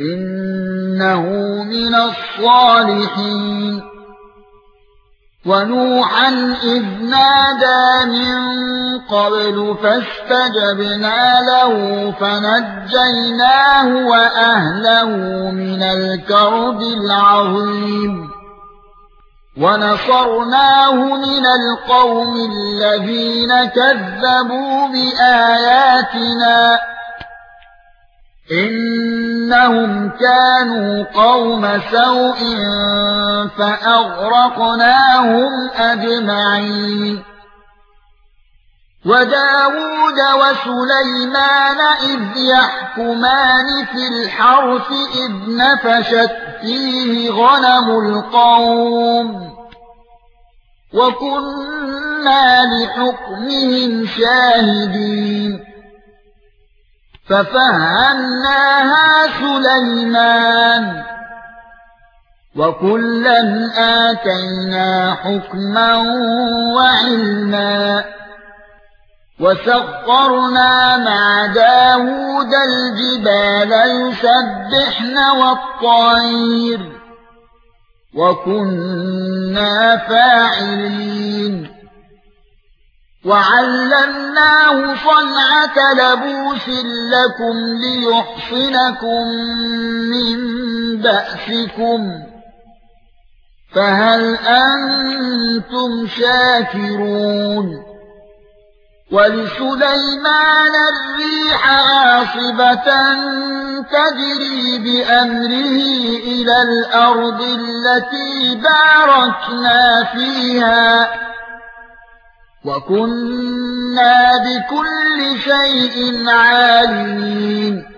إِنَّهُ مِنَ الصَّالِحِينَ. وَنُوحًا إِذْ نَادَى مِن قَبْلُ فَاسْتَجَبْنَا لَهُ فَنَجَّيْنَاهُ وَأَهْلَهُ مِنَ الْكَرْبِ الْعَظِيمِ. وَنَصَرْنَاهُ مِنَ الْقَوْمِ الَّذِينَ كَذَّبُوا بِآيَاتِنَا. إِنَّهُمْ كَانُوا قَوْمَ سَوْءٍ فَأَغْرَقْنَاهُمْ أَجْمَعِينَ. وَدَاوُودَ وَسُلَيْمَانَ إِذْ يَحْكُمَانِ فِي الْحَرْثِ إِذْ نَفَشَتْ فِيهِ غَنَمُ الْقَوْمِ وَكُنَّا لِحُكْمِهِمْ شَاهِدِينَ. فَفَهَّمْنَاهَا سُلَيْمَانَ. وَكُلًّا آتَيْنَا حُكْمًا وَعِلْمًا. وَسَخَّرْنَا مَعَ دَاوُودَ الْجِبَالَ يُسَبِّحْنَ وَالطَّيْرَ. وَكُنَّا فَاعِلِينَ. وَعَلَّمْنَاهُ صَنْعَةَ لَبُوسٍ لَكُمْ لِيُحْصِنَكُم مِّن بَأْسِكُمْ فَهَلْ أَنتُمْ شَاكِرُونَ وَلِسُلَيْمَانَ الرِّيحَ عَاصِفَةً تَجْرِي بِأَمْرِهِ إِلَى الْأَرْضِ الَّتِي بَارَكْنَا فِيهَا وَكُنَّا بِكُلِّ شَيْءٍ عَالِمِينَ